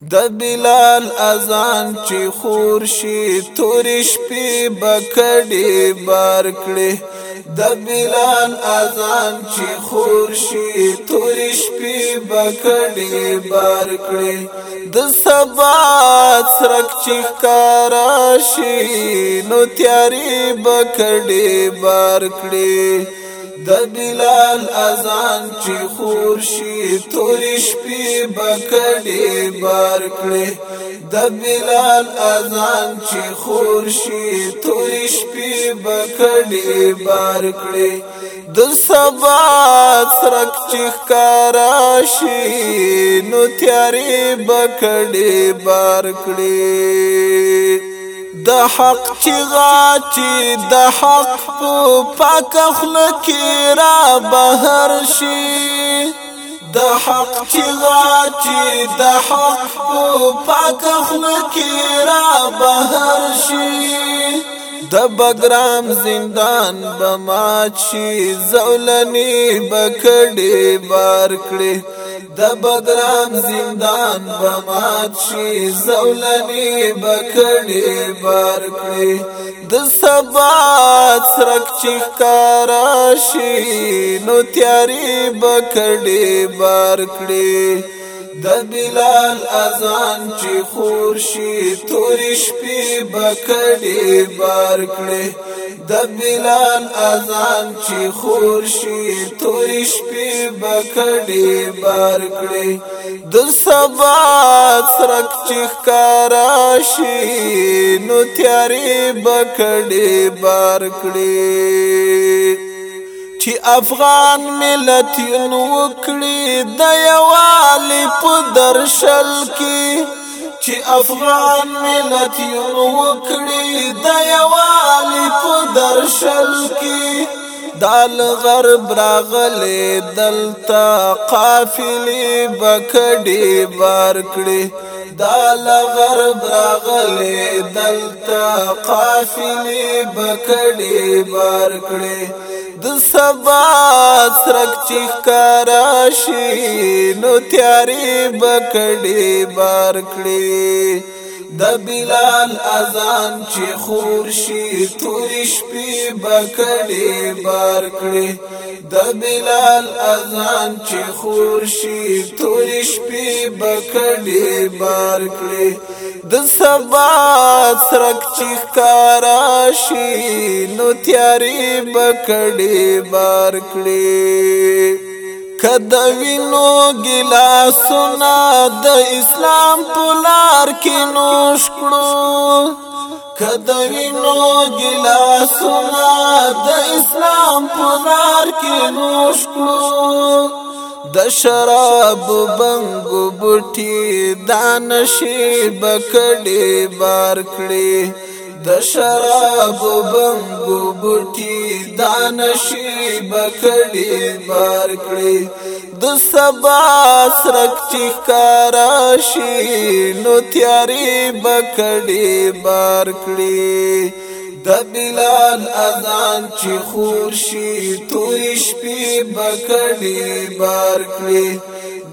د بلال اذان چې خور شي تور شپې بکړې بار کړې د بلال اذان چې خور شي تور شپې بکړې بار کړې د سبا سرک چې کارا شي نو تیارې بکړې بار کړې د بلال اذان چې خور شي تورې شپې بکړې بار کړې د بلال اذان چې خور شي تورې شپې بکړې بار کړې د سبا ترک چې ښکارا شي نو تیارې بکړې بار کړې د حق چغا چې د حق په پاک خپل کې را بهر شي د حق چغا چې د حق په پاک خپل کې را بهر شي د بګرام زندان بما چې زولني بکړې بار کړې د بدرام زندان بمات شي زولني بکړي بار کړي د سبا سرک چکارا شي نو تیاری بکړي بار کړي د بلال اذان چې خور شي تورش په بکړي بار کړي د بلال اذان چې خور شي تورې شپې بکړې بار کړې د سبا سرک چې ښکارا شي نو تیارې بکړې بار کړې چې افغان ملت یې نو وکړي د یوالې په درشل کې چې افغان ملت یو وکړي د یوالي په درشل کې دال غرب راغلي دلتا قافلي بکړي بار کړي دال غرب راغلي دلتا قافلي بکړي بار کړي د سبا سرک چې ښکارا شي نو تیاری بکړي بار کړي د بلال اذان چې خور شي تورې شپې بکړې بار کړې د بلال اذان چې خور شي تورې شپې بکړې بار کړې د سبا سرک چې کارا شي نو تیارې بکړې بار کړې کدا وینو ګلاسونه د اسلام پولار کې نوش کړو کدا وینو ګلاسونه د اسلام پولار کې نوش کړو د شراب بنګو بټي دانشي بکړي بار کړي د شراب بنګو بوټي دا نشي بکړي بار کړي د سبا سرک چیکارا شي نو تیاری بکړي بار کړي د بلال اذان چې خور شي توي شپې بکړي بار کړي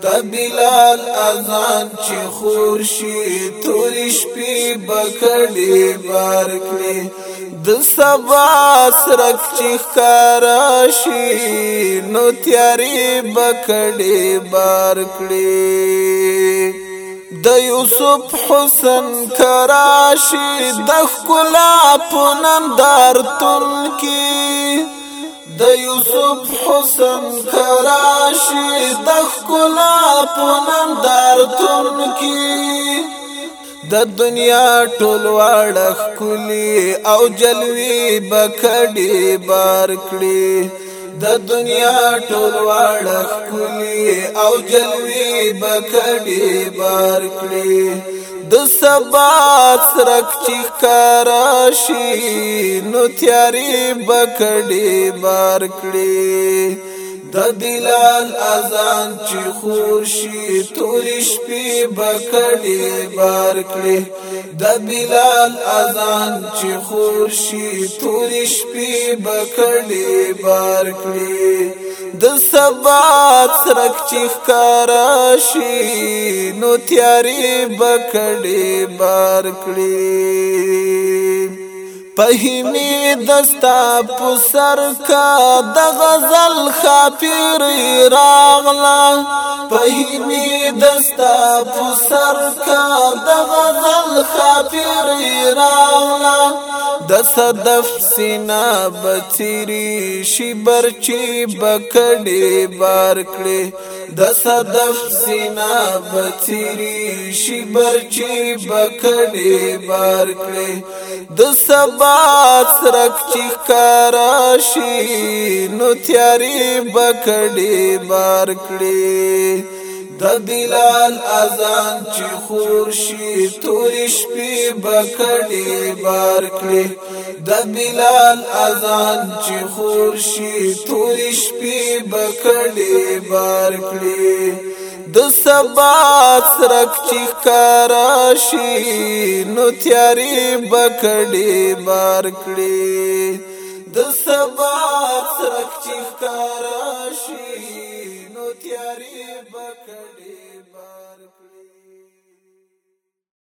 د بلال اذان چې خور شي تورې شپې بکړې بار کړې د سبا سرک چې ښکارا شي نو تیارې بکړې بار کړې د یوسف حسن کراشي د خلا پونندار تن کې د یوسف حسن کراشي د خلا پونن درتون کی د دنیا ټول وړخ کلی او جلوی بکړي بار کړي د دنیا ټول وړخ کلی او جلوی بکړي بار کړي د سبا سرک چې کراشي نو تیاری بکړي بار کړي د دلال اذان چې خورشي تورش په بکړي بار کړي د بلال اذان چې خورشي تورش په بکړي بار کړي د سبا سرک چې ښکارا شي نو تیارې بکړې بار کړې پهمی دستا په سر کا د غزل خاطر راغلا پهمی دستا په سر کا د غزل خاطر راغلا د صدف سینا بچری شي برچی بکړي بار کړي د صدف سینا بچری شي برچی بکړي بار کړي د سبا سرک چې کارا شي نو تیاری بکړي بار کړي د بلال اذان چې خور شي تور شپې بکړې بار کړې د بلال اذان چې خور شي تور شپې بکړې بار کړې د سبا سرک چې کراشي نو تیارې بکړې بار کړې د سبا سرک چې کراشي